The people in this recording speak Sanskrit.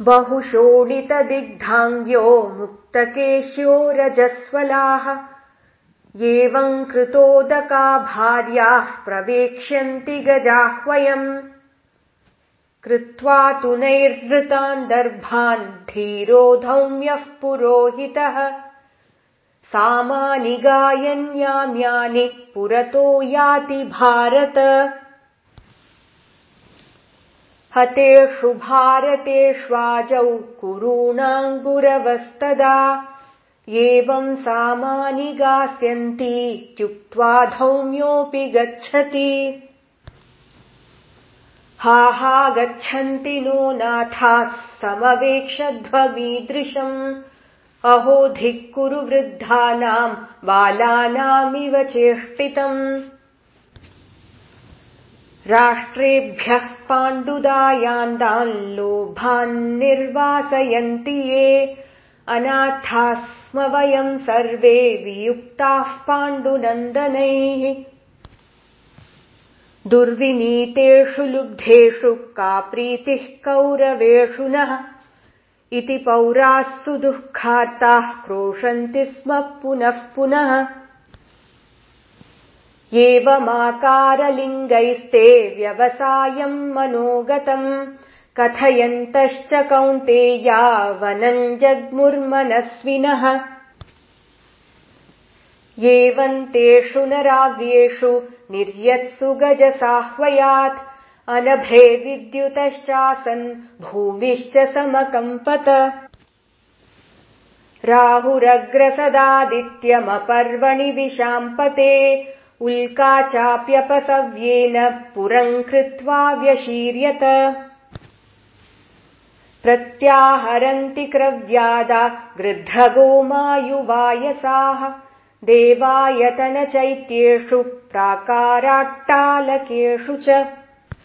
बहुशोणितदिग्धाङ्ग्यो मुक्तकेश्यो रजस्वलाः एवम् कृतोदका भार्याः प्रवेक्ष्यन्ति गजाह्वयम्। कृत्वा तु नैर्हृतान् दर्भान् धीरो धौम्यः पुरोहितः। सामानि गायन्याम्यानि पुरतो याति भारत हतेषु भारतेष्वाजौ कुरूणाङ्गुरवस्तदा। एवम् सामानि गास्यन्तीत्युक्त्वा धौम्योऽपि गच्छति। हा हा गच्छन्ति नो नाथाः समवेक्षध्वमीदृशम्। अहो धिक् कुरु वृद्धानाम् बालानामिव चेष्टितम् राष्ट्रेभ्यः पाण्डुदायान्तान् लोभान्निर्वासयन्ति ये। अनाथाः स्म वयम् सर्वे वियुक्ताः पाण्डुनन्दनैः। दुर्विनीतेषु लुब्धेषु का प्रीतिः कौरवेषु नः। इति पौराः सुदुःखार्ताः क्रोशन्ति स्म पुनः पुनः एवमाकारलिङ्गैस्ते व्यवसायम् मनोगतम् कथयन्तश्च कौन्तेयावनम् जग्मुर्मनस्विनः एवन्तेषु न राज्ञेषु निर्यत्सु गजसाह्वयात् अनभे विद्युतश्चासन् भूमिश्च समकम्पत। राहुरग्रसदादित्यमपर्वणि विशाम्पते उल्का चाप्यपसव्येन पुरम् कृत्वा व्यशीर्यत। प्रत्याहरन्ति क्रव्यादा गृध्रगोमायुवायसाः देवायतनचैत्येषु प्राकाराट्टालकेषु च